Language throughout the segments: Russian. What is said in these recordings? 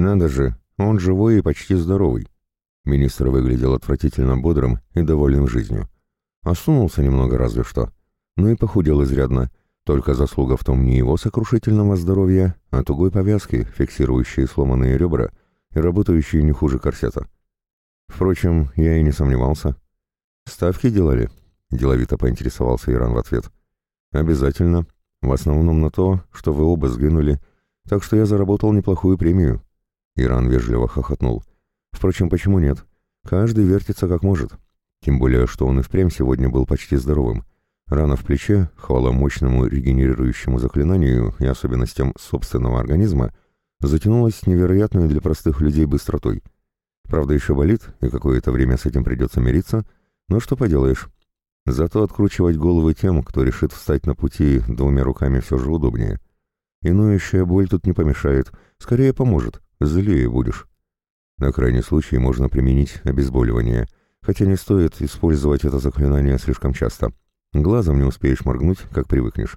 Надо же, он живой и почти здоровый. Министр выглядел отвратительно бодрым и довольным жизнью. Осунулся немного разве что. Ну и похудел изрядно. Только заслуга в том не его сокрушительного здоровья, а тугой повязки, фиксирующей сломанные ребра и работающие не хуже корсета. Впрочем, я и не сомневался. «Ставки делали?» — деловито поинтересовался Иран в ответ. «Обязательно. В основном на то, что вы оба сгинули, так что я заработал неплохую премию». Иран вежливо хохотнул. Впрочем, почему нет? Каждый вертится как может. Тем более, что он и впрямь сегодня был почти здоровым. Рана в плече, хвала мощному регенерирующему заклинанию и особенностям собственного организма, затянулась с невероятной для простых людей быстротой. Правда, еще болит, и какое-то время с этим придется мириться, но что поделаешь. Зато откручивать головы тем, кто решит встать на пути двумя руками все же удобнее. И боль тут не помешает, скорее поможет, злее будешь. На крайний случай можно применить обезболивание, хотя не стоит использовать это заклинание слишком часто. Глазом не успеешь моргнуть, как привыкнешь.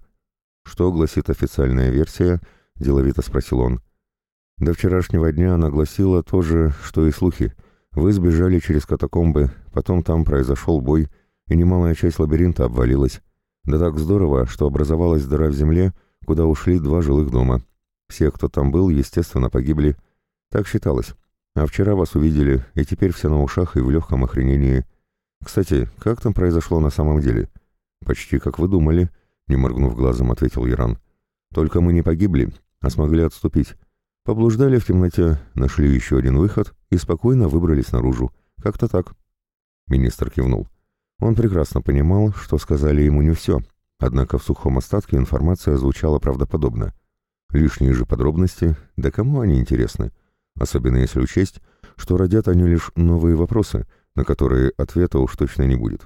«Что гласит официальная версия?» — деловито спросил он. До вчерашнего дня она гласила то же, что и слухи. Вы сбежали через катакомбы, потом там произошел бой, и немалая часть лабиринта обвалилась. Да так здорово, что образовалась дыра в земле, куда ушли два жилых дома. Все, кто там был, естественно, погибли. Так считалось. А вчера вас увидели, и теперь все на ушах и в легком охренении. Кстати, как там произошло на самом деле? Почти как вы думали, не моргнув глазом, ответил Иран. Только мы не погибли, а смогли отступить. Поблуждали в темноте, нашли еще один выход и спокойно выбрались наружу. Как-то так. Министр кивнул. Он прекрасно понимал, что сказали ему не все, однако в сухом остатке информация звучала правдоподобно. Лишние же подробности, да кому они интересны? Особенно если учесть, что родят они лишь новые вопросы, на которые ответа уж точно не будет.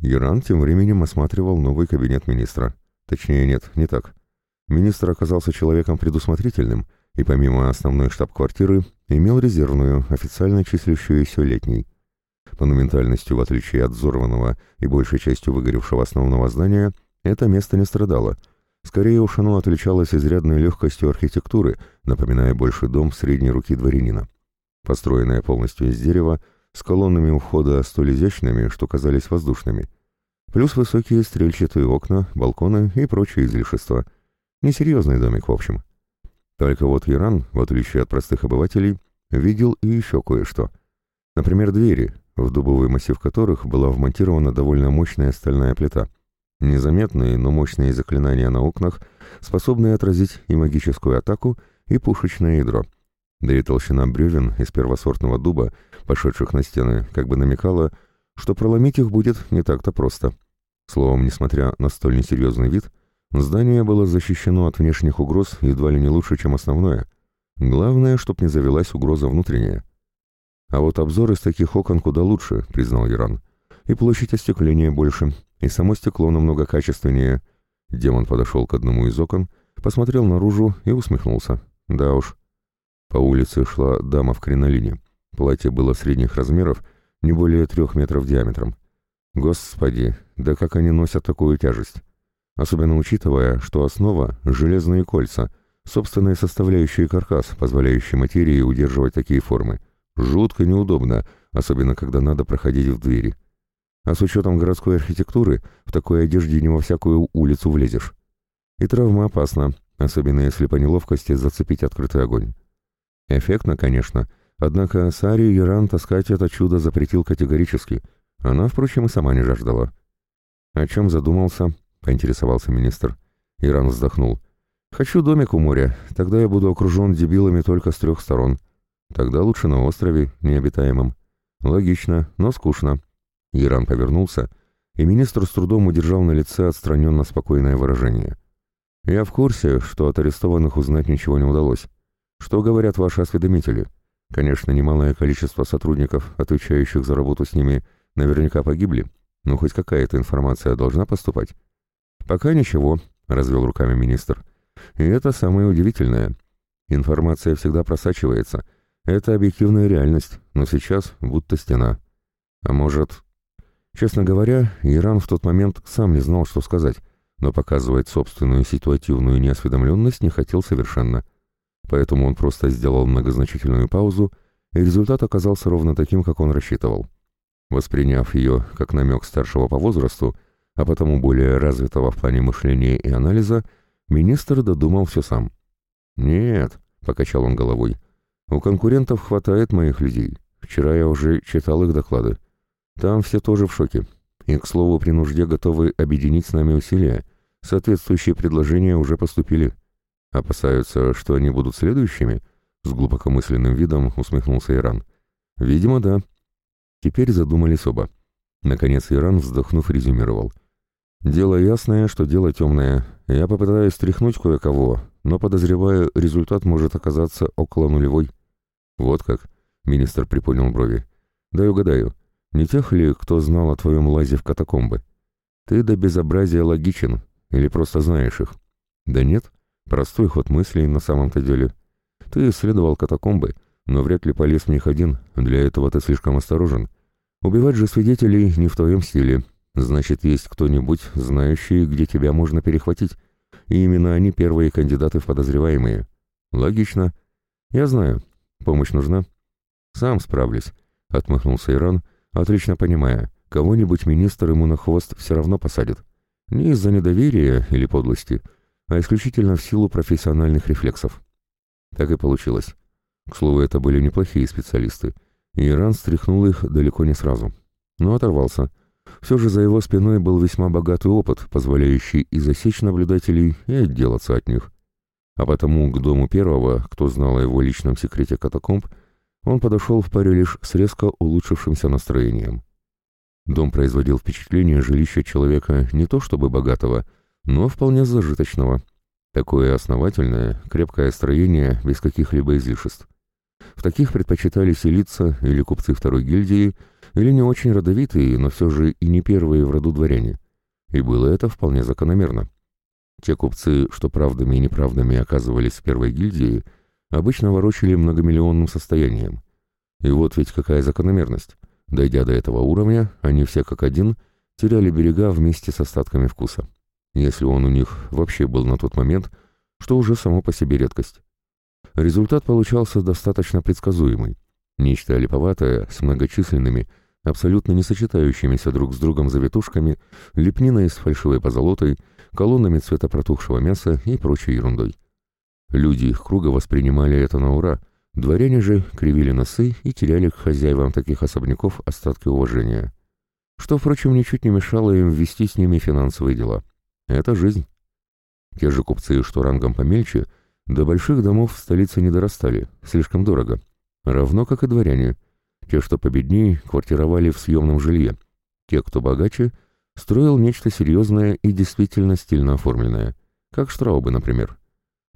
Иран тем временем осматривал новый кабинет министра. Точнее, нет, не так. Министр оказался человеком предусмотрительным и помимо основной штаб-квартиры имел резервную, официально числящуюся летней. Монументальностью, в отличие от взорванного и большей частью выгоревшего основного здания, это место не страдало — Скорее уж оно отличалось изрядной легкостью архитектуры, напоминая больше дом средней руки дворянина. Построенное полностью из дерева, с колоннами у входа столь изящными, что казались воздушными. Плюс высокие стрельчатые окна, балконы и прочие излишества. Несерьезный домик, в общем. Только вот Иран, в отличие от простых обывателей, видел и еще кое-что. Например, двери, в дубовый массив которых была вмонтирована довольно мощная стальная плита — Незаметные, но мощные заклинания на окнах, способные отразить и магическую атаку, и пушечное ядро. Да и толщина бревен из первосортного дуба, пошедших на стены, как бы намекала, что проломить их будет не так-то просто. Словом, несмотря на столь несерьезный вид, здание было защищено от внешних угроз едва ли не лучше, чем основное. Главное, чтоб не завелась угроза внутренняя. А вот обзор из таких окон куда лучше, признал Иран. И площадь остекления больше, и само стекло намного качественнее. Демон подошел к одному из окон, посмотрел наружу и усмехнулся. Да уж. По улице шла дама в кринолине. Платье было средних размеров, не более трех метров диаметром. Господи, да как они носят такую тяжесть? Особенно учитывая, что основа — железные кольца, собственные составляющие каркас, позволяющий материи удерживать такие формы. Жутко неудобно, особенно когда надо проходить в двери. А с учетом городской архитектуры, в такой одежде не во всякую улицу влезешь. И травма опасна, особенно если по неловкости зацепить открытый огонь. Эффектно, конечно, однако Сари Иран таскать это чудо запретил категорически. Она, впрочем, и сама не жаждала. «О чем задумался?» — поинтересовался министр. Иран вздохнул. «Хочу домик у моря, тогда я буду окружен дебилами только с трех сторон. Тогда лучше на острове, необитаемом. Логично, но скучно. Иран повернулся, и министр с трудом удержал на лице отстраненно спокойное выражение. «Я в курсе, что от арестованных узнать ничего не удалось. Что говорят ваши осведомители? Конечно, немалое количество сотрудников, отвечающих за работу с ними, наверняка погибли, но хоть какая-то информация должна поступать». «Пока ничего», — развел руками министр. «И это самое удивительное. Информация всегда просачивается. Это объективная реальность, но сейчас будто стена. А может, Честно говоря, Иран в тот момент сам не знал, что сказать, но показывать собственную ситуативную неосведомленность не хотел совершенно. поэтому он просто сделал многозначительную паузу, и результат оказался ровно таким, как он рассчитывал. Восприняв ее как намек старшего по возрасту, а потому более развитого в плане мышления и анализа, министр додумал все сам. «Нет», — покачал он головой, — «у конкурентов хватает моих людей. Вчера я уже читал их доклады. Там все тоже в шоке. И, к слову, при нужде готовы объединить с нами усилия. Соответствующие предложения уже поступили. Опасаются, что они будут следующими?» С глубокомысленным видом усмехнулся Иран. «Видимо, да». Теперь задумались оба. Наконец Иран, вздохнув, резюмировал. «Дело ясное, что дело темное. Я попытаюсь стряхнуть кое-кого, но, подозреваю, результат может оказаться около нулевой». «Вот как?» — министр приподнял брови. «Дай угадаю. Не тех ли, кто знал о твоем лазе в катакомбы? Ты до безобразия логичен, или просто знаешь их?» «Да нет. Простой ход мыслей на самом-то деле. Ты исследовал катакомбы, но вряд ли полез в них один, для этого ты слишком осторожен. Убивать же свидетелей не в твоем стиле. Значит, есть кто-нибудь, знающий, где тебя можно перехватить. И именно они первые кандидаты в подозреваемые. Логично. Я знаю. Помощь нужна? Сам справлюсь, — отмахнулся Иран, отлично понимая, кого-нибудь министр ему на хвост все равно посадит. Не из-за недоверия или подлости, а исключительно в силу профессиональных рефлексов. Так и получилось. К слову, это были неплохие специалисты, и Иран стряхнул их далеко не сразу. Но оторвался. Все же за его спиной был весьма богатый опыт, позволяющий и засечь наблюдателей, и отделаться от них. А потому к дому первого, кто знал о его личном секрете катакомб, он подошел в паре лишь с резко улучшившимся настроением. Дом производил впечатление жилища человека не то чтобы богатого, но вполне зажиточного. Такое основательное, крепкое строение без каких-либо излишеств. В таких предпочитали селиться или купцы второй гильдии, или не очень родовитые, но все же и не первые в роду дворяне. И было это вполне закономерно. Те купцы, что правдами и неправдами оказывались в первой гильдии, обычно ворочали многомиллионным состоянием. И вот ведь какая закономерность. Дойдя до этого уровня, они все как один теряли берега вместе с остатками вкуса если он у них вообще был на тот момент, что уже само по себе редкость. Результат получался достаточно предсказуемый. Нечто липоватое, с многочисленными, абсолютно не сочетающимися друг с другом завитушками, лепниной с фальшивой позолотой, колоннами цвета протухшего мяса и прочей ерундой. Люди их круга воспринимали это на ура, дворяне же кривили носы и теряли к хозяевам таких особняков остатки уважения. Что, впрочем, ничуть не мешало им ввести с ними финансовые дела. Это жизнь. Те же купцы, что рангом помельче, до больших домов в столице не дорастали, слишком дорого. Равно как и дворяне. Те, что победнее, квартировали в съемном жилье. Те, кто богаче, строил нечто серьезное и действительно стильно оформленное. Как Штраубы, например.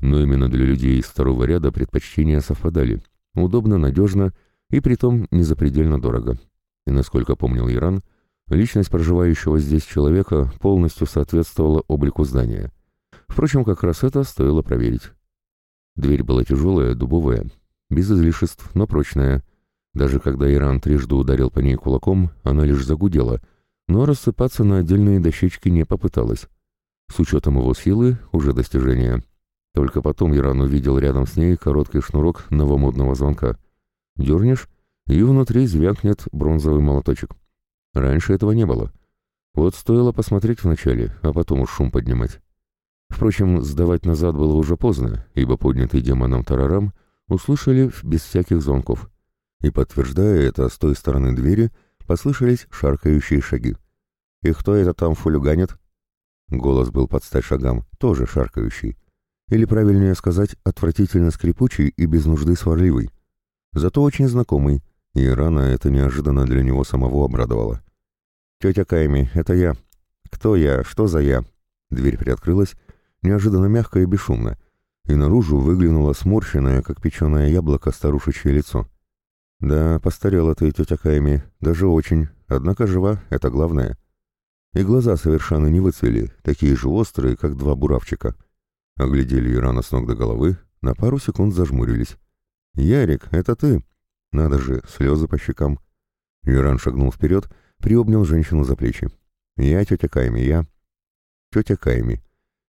Но именно для людей из второго ряда предпочтения совпадали. Удобно, надежно и притом не запредельно дорого. И насколько помнил Иран, Личность проживающего здесь человека полностью соответствовала облику здания. Впрочем, как раз это стоило проверить. Дверь была тяжелая, дубовая, без излишеств, но прочная. Даже когда Иран трижды ударил по ней кулаком, она лишь загудела, но рассыпаться на отдельные дощечки не попыталась. С учетом его силы уже достижение. Только потом Иран увидел рядом с ней короткий шнурок новомодного звонка. Дернешь, и внутри звякнет бронзовый молоточек. Раньше этого не было. Вот стоило посмотреть вначале, а потом уж шум поднимать. Впрочем, сдавать назад было уже поздно, ибо поднятый демоном Тарарам услышали без всяких звонков. И, подтверждая это, с той стороны двери послышались шаркающие шаги. «И кто это там фулюганит?» Голос был под стать шагам, тоже шаркающий. Или, правильнее сказать, отвратительно скрипучий и без нужды сварливый. Зато очень знакомый, и рано это неожиданно для него самого обрадовало. «Тетя Кайми, это я». «Кто я? Что за я?» Дверь приоткрылась, неожиданно мягко и бесшумно, и наружу выглянуло сморщенное, как печеное яблоко, старушечье лицо. «Да, постарела ты, тетя Кайми, даже очень, однако жива, это главное». И глаза совершенно не выцвели, такие же острые, как два буравчика. Оглядели Ирана с ног до головы, на пару секунд зажмурились. «Ярик, это ты?» Надо же, слезы по щекам. Иран шагнул вперед, приобнял женщину за плечи. «Я тетя Кайми, я...» Тетя Кайми.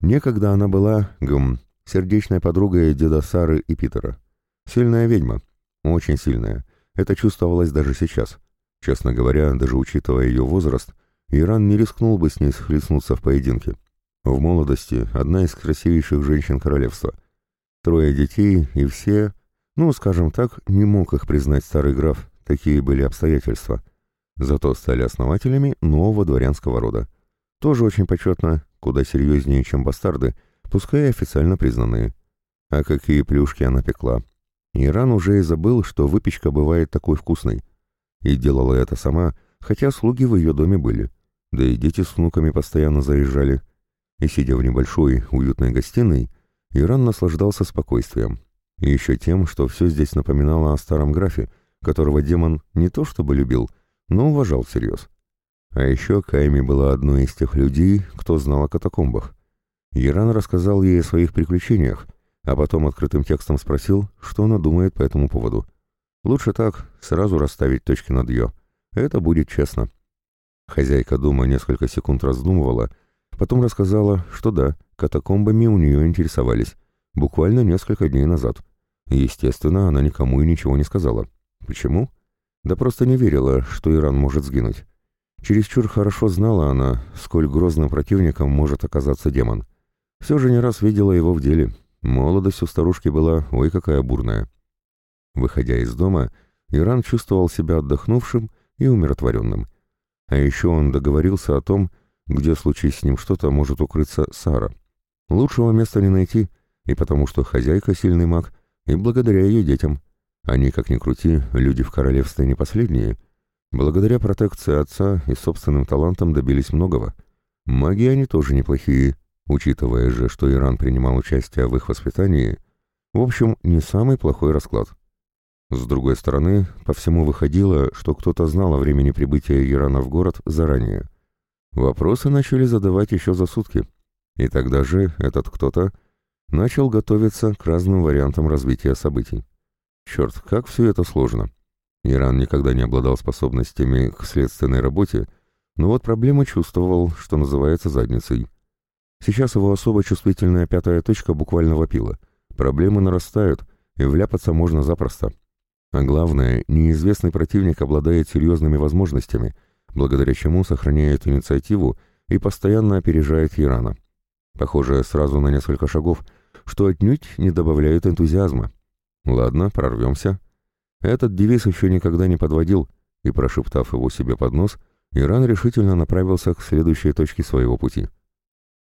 Некогда она была, гм, сердечной подругой деда Сары и Питера. Сильная ведьма, очень сильная. Это чувствовалось даже сейчас. Честно говоря, даже учитывая ее возраст, Иран не рискнул бы с ней схлестнуться в поединке. В молодости одна из красивейших женщин королевства. Трое детей и все, ну, скажем так, не мог их признать старый граф, такие были обстоятельства. Зато стали основателями нового дворянского рода. Тоже очень почетно, куда серьезнее, чем бастарды, пускай официально признанные. А какие плюшки она пекла. Иран уже и забыл, что выпечка бывает такой вкусной. И делала это сама, хотя слуги в ее доме были. Да и дети с внуками постоянно заезжали. И, сидя в небольшой, уютной гостиной, Иран наслаждался спокойствием. И еще тем, что все здесь напоминало о старом графе, которого демон не то чтобы любил, но уважал всерьез. А еще Кайми была одной из тех людей, кто знал о катакомбах. Иран рассказал ей о своих приключениях, а потом открытым текстом спросил, что она думает по этому поводу. Лучше так, сразу расставить точки над «ё». Это будет честно. Хозяйка дома несколько секунд раздумывала, потом рассказала, что да, катакомбами у нее интересовались, буквально несколько дней назад. Естественно, она никому и ничего не сказала. Почему? Да просто не верила, что Иран может сгинуть. Чересчур хорошо знала она, сколь грозным противником может оказаться демон. Все же не раз видела его в деле. Молодость у старушки была ой какая бурная. Выходя из дома, Иран чувствовал себя отдохнувшим и умиротворенным. А еще он договорился о том, где, случись с ним что-то, может укрыться Сара. Лучшего места не найти, и потому что хозяйка сильный маг, и благодаря ее детям. Они, как ни крути, люди в королевстве не последние. Благодаря протекции отца и собственным талантам добились многого. Маги они тоже неплохие, учитывая же, что Иран принимал участие в их воспитании. В общем, не самый плохой расклад. С другой стороны, по всему выходило, что кто-то знал о времени прибытия Ирана в город заранее. Вопросы начали задавать еще за сутки. И тогда же этот кто-то начал готовиться к разным вариантам развития событий. Черт, как все это сложно. Иран никогда не обладал способностями к следственной работе, но вот проблема чувствовал, что называется задницей. Сейчас его особо чувствительная пятая точка буквально вопила. Проблемы нарастают, и вляпаться можно запросто. А главное, неизвестный противник обладает серьезными возможностями, благодаря чему сохраняет инициативу и постоянно опережает Ирана. Похоже, сразу на несколько шагов, что отнюдь не добавляет энтузиазма. Ладно, прорвемся. Этот девиз еще никогда не подводил, и, прошептав его себе под нос, Иран решительно направился к следующей точке своего пути.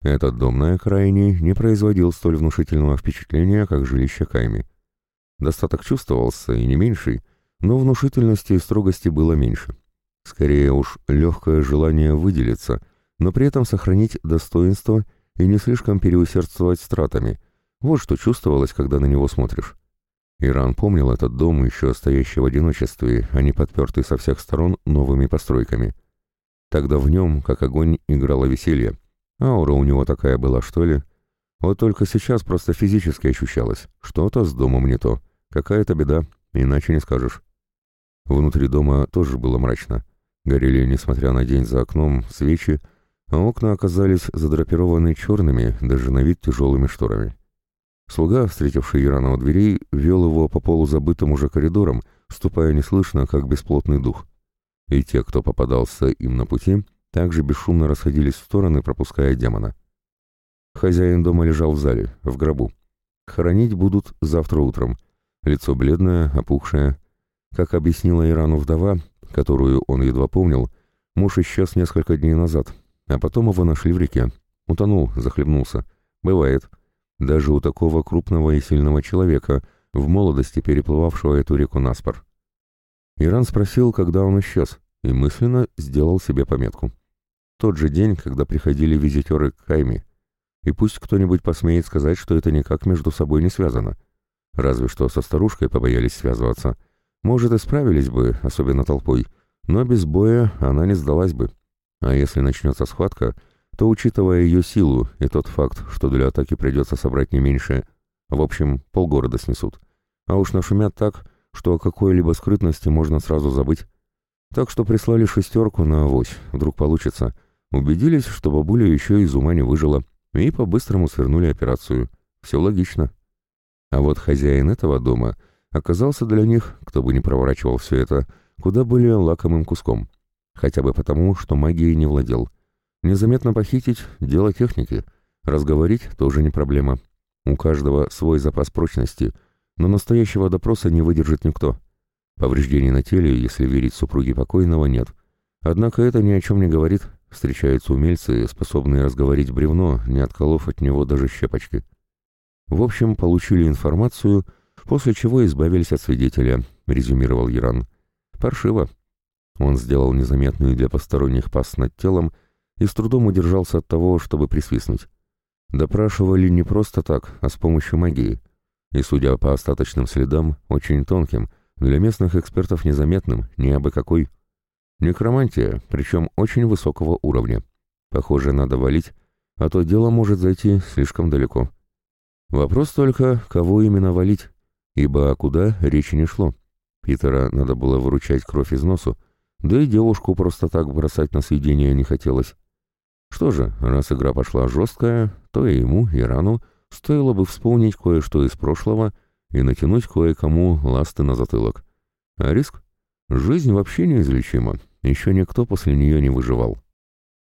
Этот дом на окраине не производил столь внушительного впечатления, как жилище Кайми. Достаток чувствовался и не меньший, но внушительности и строгости было меньше. Скорее уж легкое желание выделиться, но при этом сохранить достоинство и не слишком переусердствовать стратами. Вот что чувствовалось, когда на него смотришь. Иран помнил этот дом, еще стоящий в одиночестве, а не подпертый со всех сторон новыми постройками. Тогда в нем, как огонь, играло веселье. Аура у него такая была, что ли? Вот только сейчас просто физически ощущалось. Что-то с домом не то. Какая-то беда, иначе не скажешь. Внутри дома тоже было мрачно. Горели, несмотря на день за окном, свечи, а окна оказались задрапированы черными, даже на вид тяжелыми шторами. Слуга, встретивший Ирана у дверей, вел его по полузабытым уже коридорам, ступая неслышно, как бесплотный дух. И те, кто попадался им на пути, также бесшумно расходились в стороны, пропуская демона. Хозяин дома лежал в зале, в гробу. Хоронить будут завтра утром — лицо бледное, опухшее. Как объяснила Ирану вдова, которую он едва помнил, муж исчез несколько дней назад, а потом его нашли в реке. Утонул, захлебнулся. Бывает. Даже у такого крупного и сильного человека, в молодости переплывавшего эту реку наспор. Иран спросил, когда он исчез, и мысленно сделал себе пометку. Тот же день, когда приходили визитеры к Хайме. И пусть кто-нибудь посмеет сказать, что это никак между собой не связано — Разве что со старушкой побоялись связываться. Может, и справились бы, особенно толпой, но без боя она не сдалась бы. А если начнется схватка, то, учитывая ее силу и тот факт, что для атаки придется собрать не меньше, в общем, полгорода снесут. А уж нашумят так, что о какой-либо скрытности можно сразу забыть. Так что прислали шестерку на авось, вдруг получится. Убедились, что бабуля еще из ума не выжила, и по-быстрому свернули операцию. Все логично. А вот хозяин этого дома оказался для них, кто бы ни проворачивал все это, куда более лакомым куском. Хотя бы потому, что магией не владел. Незаметно похитить – дело техники. Разговорить – тоже не проблема. У каждого свой запас прочности, но настоящего допроса не выдержит никто. Повреждений на теле, если верить супруге покойного, нет. Однако это ни о чем не говорит. Встречаются умельцы, способные разговорить бревно, не отколов от него даже щепочки. В общем, получили информацию, после чего избавились от свидетеля, резюмировал Яран. Паршиво. Он сделал незаметную для посторонних пас над телом и с трудом удержался от того, чтобы присвистнуть. Допрашивали не просто так, а с помощью магии. И, судя по остаточным следам, очень тонким, для местных экспертов незаметным, не абы какой. Некромантия, причем очень высокого уровня. Похоже, надо валить, а то дело может зайти слишком далеко. Вопрос только, кого именно валить, ибо куда речи не шло. Питера надо было выручать кровь из носу, да и девушку просто так бросать на съедение не хотелось. Что же, раз игра пошла жесткая, то и ему, и рану стоило бы вспомнить кое-что из прошлого и натянуть кое-кому ласты на затылок. А риск? Жизнь вообще неизлечима, еще никто после нее не выживал.